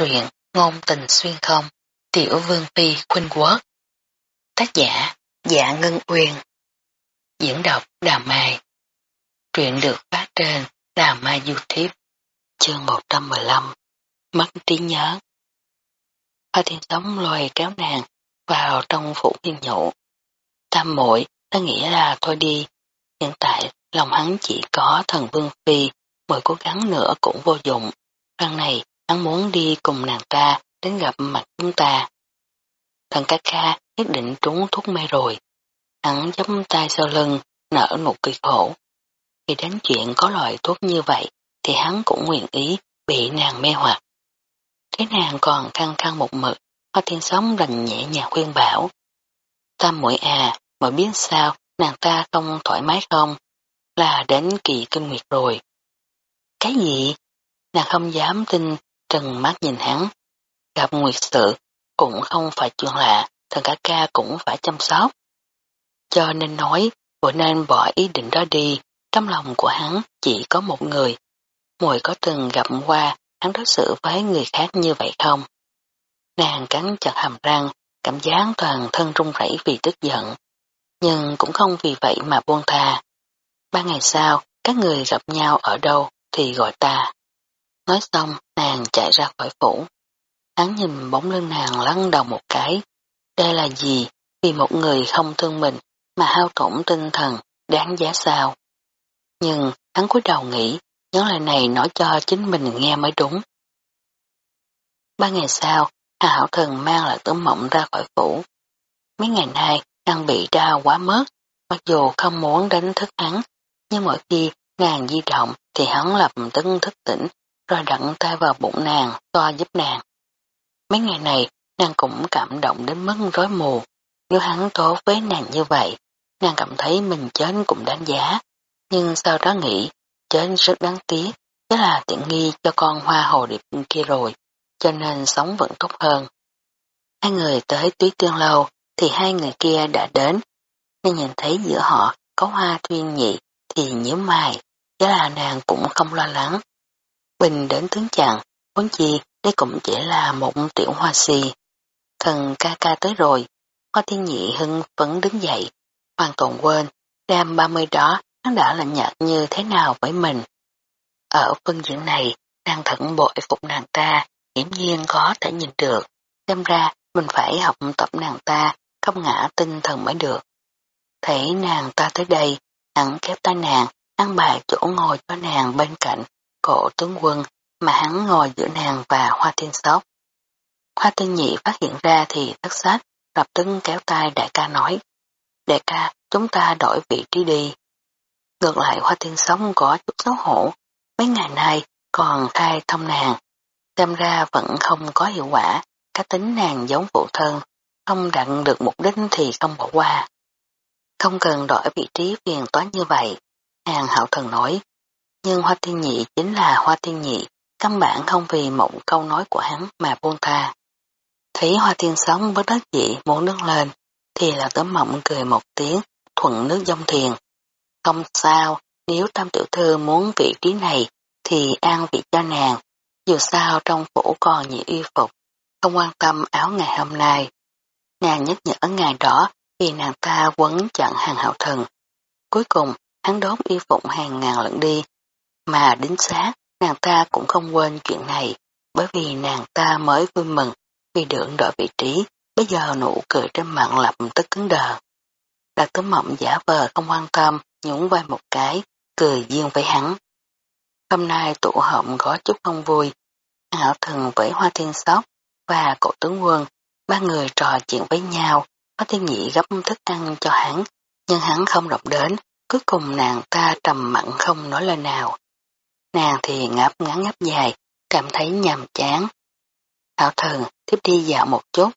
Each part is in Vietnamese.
truyện Ngôn tình xuyên không, Tiểu Vương Phi Khuynh Quốc. Tác giả Dạ Ngân Uyên. Diễn đọc Đà Mai. Truyện được phát trên Đà Mai YouTube. Chương 115. Mất trí nhớ. Hoa thiên sống lôi kéo nàng vào trong phủ thiên nhụ. Tam muội ta nghĩ là thôi đi. Hiện tại lòng hắn chỉ có thần Vương Phi, mỗi cố gắng nữa cũng vô dụng. Lần này hắn muốn đi cùng nàng ta đến gặp mặt chúng ta. Thần ca ca nhất định trúng thuốc mê rồi. Hắn giấm tay sau lưng, nở nụ cười khổ. Khi đến chuyện có loại thuốc như vậy, thì hắn cũng nguyện ý bị nàng mê hoặc. Cái nàng còn căng căng một mực, hoa thiên sống đành nhẹ nhàng khuyên bảo. Tam mũi à, mà biết sao, nàng ta không thoải mái không? Là đến kỳ kinh nguyệt rồi. Cái gì? Nàng không dám tin trừng mắt nhìn hắn. Gặp nguyệt sự cũng không phải chuyện lạ, thần cả ca cũng phải chăm sóc. Cho nên nói, vừa nên bỏ ý định đó đi, trong lòng của hắn chỉ có một người. Mùi có từng gặp qua hắn đối xử với người khác như vậy không? Nàng cắn chặt hàm răng, cảm giác toàn thân run rẩy vì tức giận. Nhưng cũng không vì vậy mà buông tha. Ba ngày sau, các người gặp nhau ở đâu thì gọi ta. Nói xong, nàng chạy ra khỏi phủ. Hắn nhìn bóng lưng nàng lăn đầu một cái. Đây là gì? Vì một người không thương mình mà hao tổn tinh thần, đáng giá sao? Nhưng hắn cúi đầu nghĩ, nhớ lời này nói cho chính mình nghe mới đúng. Ba ngày sau, Hà Hảo Thần mang lại tấm mộng ra khỏi phủ. Mấy ngày nay, đang bị đau quá mất, mặc dù không muốn đánh thức hắn, nhưng mỗi khi nàng di động thì hắn lập tức thức tỉnh rồi đặn tay vào bụng nàng, to giúp nàng. Mấy ngày này, nàng cũng cảm động đến mức rối mù. Nếu hắn tốt với nàng như vậy, nàng cảm thấy mình chết cũng đáng giá. Nhưng sau đó nghĩ, chết rất đáng tiếc, đó là tiện nghi cho con hoa hồ điệp kia rồi, cho nên sống vẫn tốt hơn. Hai người tới túy tiên lâu, thì hai người kia đã đến. Nên nhìn thấy giữa họ có hoa tuyên nhị, thì nhíu mày, chứ là nàng cũng không lo lắng. Bình đến tướng chàng, vốn chi đây cũng chỉ là một tiểu hoa si. Thần ca ca tới rồi, hoa thiên nhị hưng vẫn đứng dậy, hoàn toàn quên, đêm 30 đó hắn đã lạnh nhạt như thế nào với mình. Ở phân diện này, đang thận bội phục nàng ta, hiển nhiên có thể nhìn được, xem ra mình phải học tập nàng ta, không ngã tinh thần mới được. Thấy nàng ta tới đây, hắn kéo tay nàng, ăn bài chỗ ngồi cho nàng bên cạnh, cổ tướng quân mà hắn ngồi giữa nàng và hoa thiên sóc. Hoa thiên nhị phát hiện ra thì thất sách, lập tức kéo tay đại ca nói. Đại ca, chúng ta đổi vị trí đi. Ngược lại hoa thiên sóc có chút xấu hổ, mấy ngày nay còn khai thông nàng. Xem ra vẫn không có hiệu quả, cá tính nàng giống phụ thân, không đặng được mục đích thì không bỏ qua. Không cần đổi vị trí phiền toán như vậy, hàng hậu thần nói, nhưng hoa thiên nhị chính là hoa thiên nhị, căn bản không vì một câu nói của hắn mà buông tha. Thấy hoa thiên sống với đất dị muốn đứng lên, thì là tấm mộng cười một tiếng, thuận nước dông thiền. Không sao, nếu tam tiểu thư muốn vị trí này, thì an vị cho nàng, dù sao trong phủ còn nhiều y phục, không quan tâm áo ngày hôm nay. Nàng nhắc nhở ngày đó vì nàng ta quấn chặn hàng hậu thần. Cuối cùng, hắn đốt y phục hàng ngàn lẫn đi, mà đính xác, nàng ta cũng không quên chuyện này, bởi vì nàng ta mới vui mừng vì được đổi vị trí, bây giờ nụ cười trên mặt lập tức cứng đờ. Đạt tấm mộng giả vờ không quan tâm, nhún vai một cái, cười duyên với hắn. Hôm nay tụ họp có chút không vui, hảo thần với hoa thiên sóc và cổ tướng quân, ba người trò chuyện với nhau, hoa thiên nhị gấp thức ăn cho hắn, nhưng hắn không động đến, cuối cùng nàng ta trầm mặn không nói lời nào. Nàng thì ngáp ngắn ngáp dài, cảm thấy nhàm chán. Hảo thần tiếp đi dạo một chút.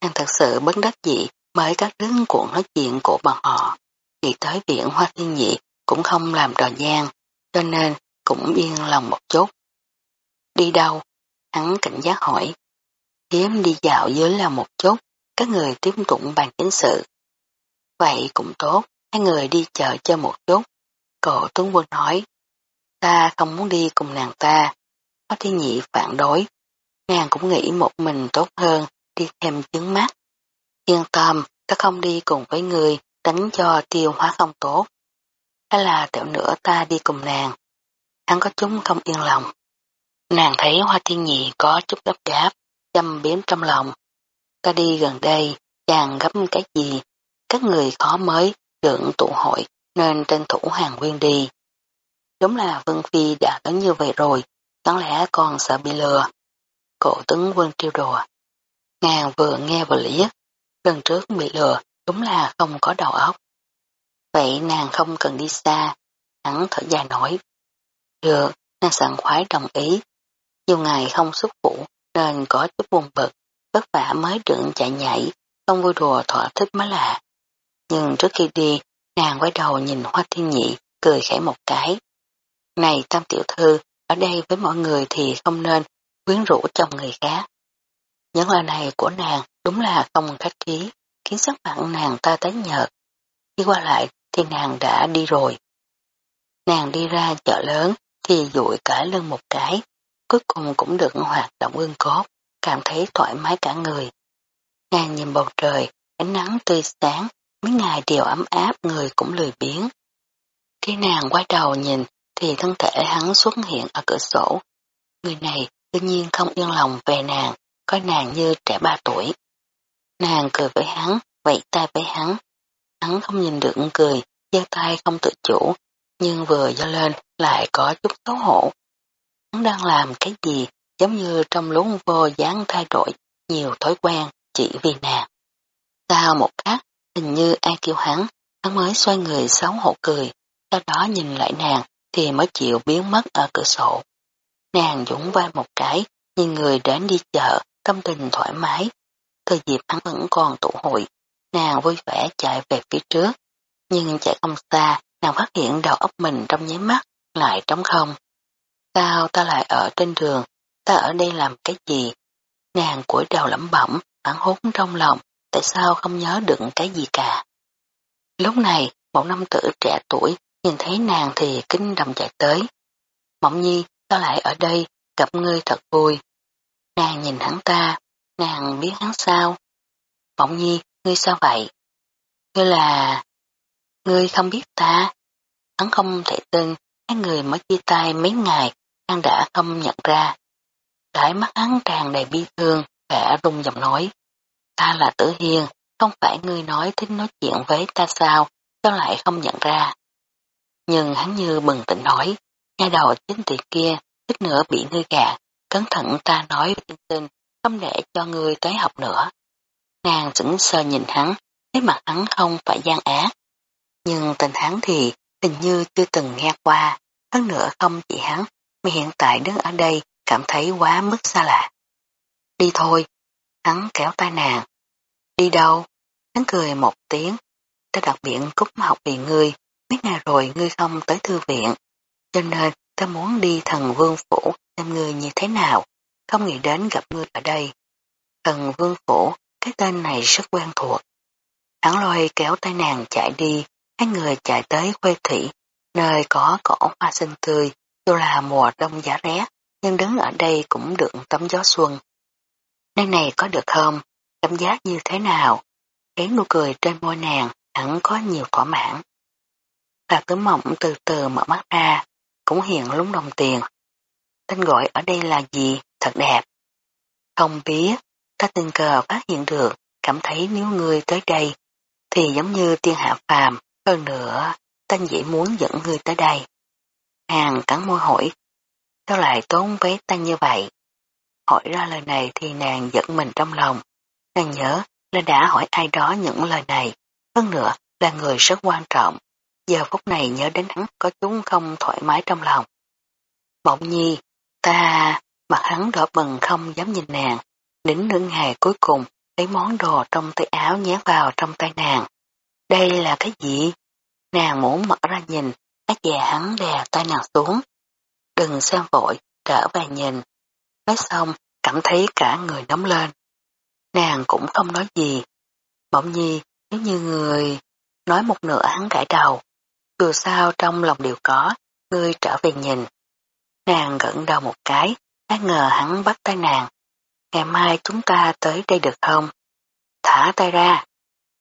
Nàng thật sự bất đắc dị mới các đứng cuộn nói chuyện của bọn họ. thì tới viện Hoa Thiên Nhị cũng không làm trò gian, cho nên cũng yên lòng một chút. Đi đâu? Hắn cảnh giác hỏi. Hiếm đi dạo dưới là một chút, các người tiếp tục bàn chính sự. Vậy cũng tốt, hai người đi chợ cho một chút. Cậu tướng quân nói, ta không muốn đi cùng nàng ta. Có thiên nhị phản đối. nàng cũng nghĩ một mình tốt hơn, đi thêm chứng mắt. Yên tâm, ta không đi cùng với người, đánh cho tiêu hóa không tốt. Hay là tiểu nữa ta đi cùng nàng. Hắn có chúng không yên lòng. Nàng thấy hoa thiên nhị có chút gấp gáp, chăm biếm trong lòng. Ta đi gần đây, chàng gấp cái gì, các người khó mới được tụ hội nên tranh thủ hàng nguyên đi. Đúng là Vân Phi đã đến như vậy rồi, chẳng lẽ còn sợ bị lừa. Cổ tướng quân trêu đùa. Ngàn vừa nghe vừa liếc, lần trước bị lừa đúng là không có đầu óc. Vậy nàng không cần đi xa, hắn thở dài nổi. Được, nàng sẵn khoái đồng ý. Nhiều ngày không xuất phủ nên có chút buồn bực, vất vả mới trưởng chạy nhảy, không vui đùa thỏa thích mới lạ. Nhưng trước khi đi, nàng quay đầu nhìn Hoa Thiên Nhị, cười khẽ một cái. Này tam tiểu thư, ở đây với mọi người thì không nên quyến rũ chồng người khác. Những lời này của nàng đúng là không khách khí, khiến sắc mặt nàng ta tái nhợt. Khi qua lại thì nàng đã đi rồi. Nàng đi ra chợ lớn thì dụi cả lưng một cái, cuối cùng cũng được hoạt động ương cốt, cảm thấy thoải mái cả người. Nàng nhìn bầu trời, ánh nắng tươi sáng, mấy ngày đều ấm áp người cũng lười biếng. Khi nàng quay đầu nhìn thì thân thể hắn xuất hiện ở cửa sổ. Người này tự nhiên không yên lòng về nàng, coi nàng như trẻ ba tuổi. Nàng cười với hắn, vẫy tay với hắn. Hắn không nhìn được cười, giơ tay không tự chủ, nhưng vừa giơ lên lại có chút xấu hổ. Hắn đang làm cái gì giống như trong lúc vô dáng thay đổi nhiều thói quen chỉ vì nàng. Sau một khắc, hình như ai kêu hắn, hắn mới xoay người xấu hổ cười, sau đó nhìn lại nàng thì mới chịu biến mất ở cửa sổ. Nàng dũng vai một cái, nhìn người đến đi chợ, tâm tình thoải mái. Thời dịp hắn vẫn còn tụ hội, nàng vui vẻ chạy về phía trước. Nhưng chạy không xa, nàng phát hiện đầu óc mình trong nháy mắt, lại trống không. Sao ta lại ở trên đường, ta ở đây làm cái gì? Nàng cúi đầu lẩm bẩm, phản hốt trong lòng, tại sao không nhớ được cái gì cả. Lúc này, một nam tử trẻ tuổi nhìn thấy nàng thì kinh đầm chạy tới. Mộng nhi, sao lại ở đây, gặp ngươi thật vui. Nàng nhìn hắn ta, nàng biết hắn sao. Mộng nhi, ngươi sao vậy? Ngươi là... Ngươi không biết ta. Hắn không thể tin, hai người mới chia tay mấy ngày, hắn đã không nhận ra. Đãi mắt hắn tràn đầy bi thương, khẽ rung giọng nói. Ta là tử hiền, không phải ngươi nói thích nói chuyện với ta sao, sao lại không nhận ra. Nhưng hắn như bừng tỉnh nói, nha đầu chính tiệt kia, ít nữa bị ngươi gạt, cẩn thận ta nói tin tin, không để cho ngươi tới học nữa. Nàng sững sờ nhìn hắn, thấy mặt hắn không phải gian ác. Nhưng tình hắn thì hình như chưa từng nghe qua, hơn nữa không chỉ hắn, mà hiện tại đứng ở đây cảm thấy quá mức xa lạ. Đi thôi, hắn kéo tay nàng. Đi đâu? Hắn cười một tiếng, ta đặc biệt cúc học vì ngươi, mấy ngày rồi ngươi không tới thư viện, cho nên ta muốn đi thần vương phủ xem ngươi như thế nào, không nghĩ đến gặp ngươi ở đây. Thần vương phủ, cái tên này rất quen thuộc. Hắn lôi kéo tay nàng chạy đi, hai người chạy tới khuê thị, nơi có cỏ hoa xinh tươi, dù là mùa đông giá rét, nhưng đứng ở đây cũng được tấm gió xuân. Nơi này có được không? Cảm giác như thế nào? Cái nụ cười trên môi nàng hẳn có nhiều thỏa mãn. Lạc tử mộng từ từ mở mắt ra, cũng hiện lúng đồng tiền. Tên gọi ở đây là gì? Thật đẹp. Không biết, ta tình cờ phát hiện được, cảm thấy nếu ngươi tới đây, thì giống như tiên hạ phàm, hơn nữa, ta dễ muốn dẫn ngươi tới đây. Hàng cắn môi hỏi, sao lại tốn với ta như vậy? Hỏi ra lời này thì nàng giận mình trong lòng. Nàng nhớ là đã hỏi ai đó những lời này, hơn nữa là người rất quan trọng. Giờ phút này nhớ đến hắn có chúng không thoải mái trong lòng. Mộng nhi, ta, mặt hắn đỏ bừng không dám nhìn nàng, đến nửa ngày cuối cùng lấy món đồ trong tay áo nhét vào trong tay nàng. Đây là cái gì? Nàng muốn mở ra nhìn, ác già hắn đè tay nàng xuống. Đừng xem vội, trở về nhìn. Nói xong, cảm thấy cả người nóng lên. Nàng cũng không nói gì. Mộng nhi, nếu như người... Nói một nửa hắn gãi đầu. Dù sao trong lòng đều có, ngươi trở về nhìn. Nàng gẫn đầu một cái, đáng ngờ hắn bắt tay nàng. ngày mai chúng ta tới đây được không? Thả tay ra.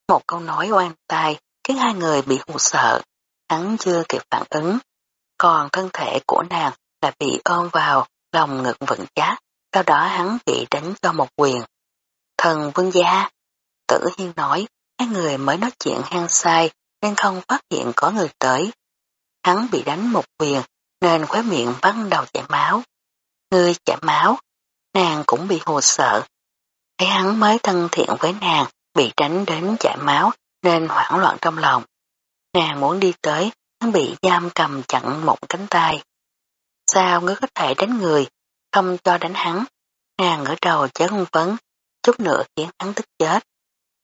Một câu nói oan tai khiến hai người bị hụt sợ. Hắn chưa kịp phản ứng. Còn thân thể của nàng là bị ôm vào lòng ngực vững chắc. Sau đó hắn bị đánh cho một quyền. Thần vương gia. Tử Hiên nói, hai người mới nói chuyện hang sai nên không phát hiện có người tới. Hắn bị đánh một quyền nên khóe miệng bắt đầu chảy máu. Người chảy máu, nàng cũng bị hồ sợ. Thấy hắn mới thân thiện với nàng, bị tránh đến chảy máu nên hoảng loạn trong lòng. Nàng muốn đi tới, hắn bị giam cầm chặn một cánh tay. Sao ngươi có thể đánh người, không cho đánh hắn? Nàng ngửa đầu chớ hung vấn, chút nữa khiến hắn tức chết.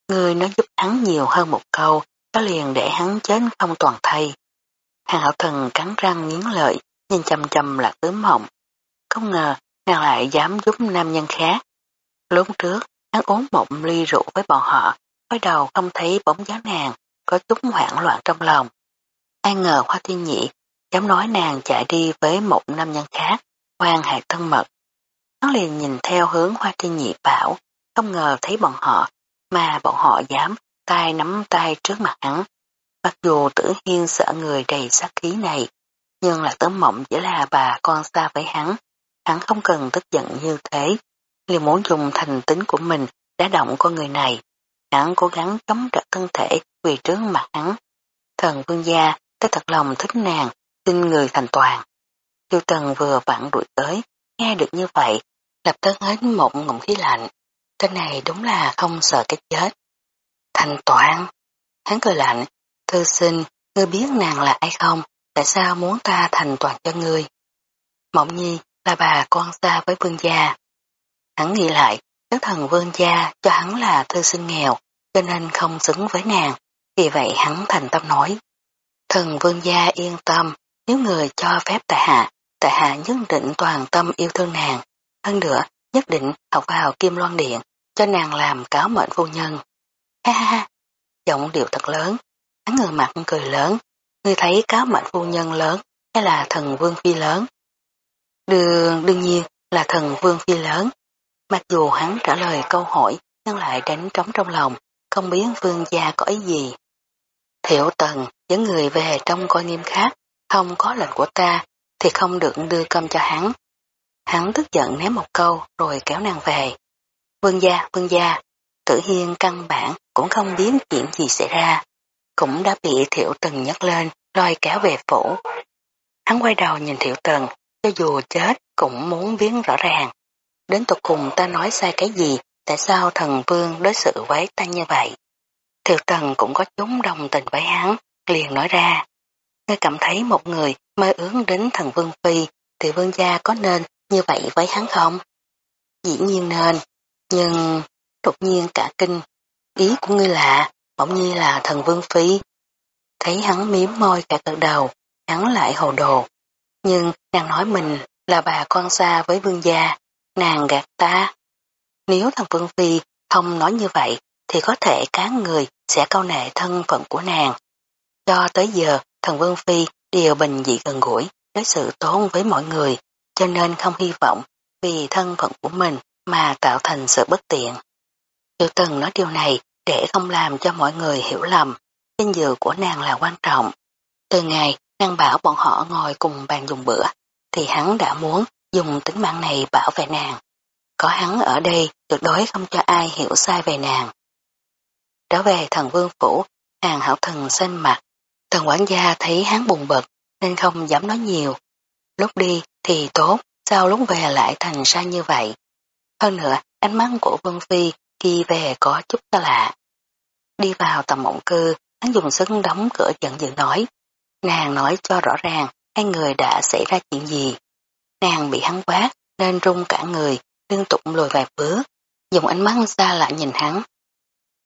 Ngươi nói giúp hắn nhiều hơn một câu, có liền để hắn chết không toàn thay. Hàng hậu thần cắn răng nghiến lợi, nhìn chầm chầm là tứ mộng. Không ngờ, nàng lại dám giúp nam nhân khác. Lúc trước, hắn uống một ly rượu với bọn họ, quay đầu không thấy bóng dáng nàng, có chút hoảng loạn trong lòng. Ai ngờ Hoa Thiên Nhị dám nói nàng chạy đi với một nam nhân khác, quan hệ thân mật. Hắn liền nhìn theo hướng Hoa Thiên Nhị bảo, không ngờ thấy bọn họ, mà bọn họ dám tay nắm tay trước mặt hắn. Mặc dù tử hiên sợ người đầy sát khí này, nhưng là tấm mộng chỉ là bà con xa với hắn, hắn không cần tức giận như thế, liền muốn dùng thành tính của mình đã động con người này. Hắn cố gắng chống đỡ thân thể vì trước mặt hắn. Thần vương gia, tôi thật lòng thích nàng, tin người thành toàn. Tiêu tần vừa vặn đuổi tới, nghe được như vậy, lập tức hết một ngụm khí lạnh. Tên này đúng là không sợ cái chết. Thành toàn, hắn cười lạnh, thư sinh, ngươi biết nàng là ai không, tại sao muốn ta thành toàn cho ngươi? Mộng nhi là bà con xa với vương gia. Hắn nghĩ lại, các thần vương gia cho hắn là thư sinh nghèo, cho nên không xứng với nàng, vì vậy hắn thành tâm nói. Thần vương gia yên tâm, nếu người cho phép tại hạ, tại hạ nhất định toàn tâm yêu thương nàng, hơn nữa nhất định học vào kim loan điện, cho nàng làm cáo mệnh phu nhân. Ha ha ha, giọng điệu thật lớn, hắn ngừa mặt cười lớn, ngươi thấy cáo mệnh phu nhân lớn hay là thần vương phi lớn? Đương, đương nhiên là thần vương phi lớn. Mặc dù hắn trả lời câu hỏi nhưng lại đánh trống trong lòng, không biết vương gia có ý gì. Thiệu tần dẫn người về trong coi nghiêm khác, không có lệnh của ta thì không được đưa cơm cho hắn. Hắn tức giận ném một câu rồi kéo nàng về. Vương gia, vương gia, tử hiên căn bản cũng không biết chuyện gì xảy ra, cũng đã bị thiệu tần nhấc lên, lôi kéo về phủ. Hắn quay đầu nhìn thiệu tần, cho dù chết cũng muốn biến rõ ràng. Đến tục cùng ta nói sai cái gì, tại sao thần vương đối xử với ta như vậy? Thiệu tần cũng có chúng đồng tình với hắn, liền nói ra. Ngươi cảm thấy một người mơ ước đến thần vương phi, thì vương gia có nên như vậy với hắn không? Dĩ nhiên nên, nhưng đột nhiên cả kinh, ý của ngươi lạ, bỗng nhiên là thần vương phi. Thấy hắn miếm môi cả cỡ đầu, hắn lại hồ đồ. Nhưng nàng nói mình là bà con xa với vương gia, nàng gạt ta. Nếu thần vương phi không nói như vậy, thì có thể cá người sẽ câu nệ thân phận của nàng. Cho tới giờ, thần vương phi đều bình dị gần gũi, đối sự tốt với mọi người, cho nên không hy vọng vì thân phận của mình mà tạo thành sự bất tiện. Tiêu Tần nói điều này để không làm cho mọi người hiểu lầm, danh dự của nàng là quan trọng. Từ ngày nàng bảo bọn họ ngồi cùng bàn dùng bữa, thì hắn đã muốn dùng tính mạng này bảo vệ nàng. Có hắn ở đây tuyệt đối không cho ai hiểu sai về nàng. Trở về thần vương phủ, hàng hảo thần xanh mặt. Thần quản gia thấy hắn buồn bực nên không dám nói nhiều. Lúc đi thì tốt, sao lúc về lại thành ra như vậy? Hơn nữa, ánh mắt của Vân Phi khi về có chút xa lạ. Đi vào tầm mộng cư, hắn dùng sức đóng cửa giận dữ nói. Nàng nói cho rõ ràng hai người đã xảy ra chuyện gì. Nàng bị hắn quát nên run cả người, liên tục lùi vài bước, dùng ánh mắt xa lạ nhìn hắn.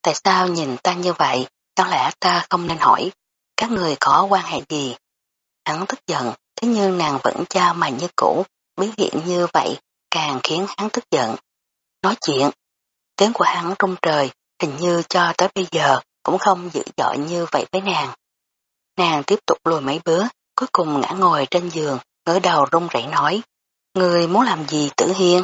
Tại sao nhìn ta như vậy, có lẽ ta không nên hỏi, các người có quan hệ gì? Hắn tức giận, thế nhưng nàng vẫn cho mà như cũ, biến hiện như vậy càng khiến hắn tức giận. Nói chuyện, tiếng của hắn trung trời, hình như cho tới bây giờ cũng không dữ dội như vậy với nàng. Nàng tiếp tục lùi mấy bước, cuối cùng ngã ngồi trên giường, ngỡ đầu run rẩy nói, Người muốn làm gì tử hiên?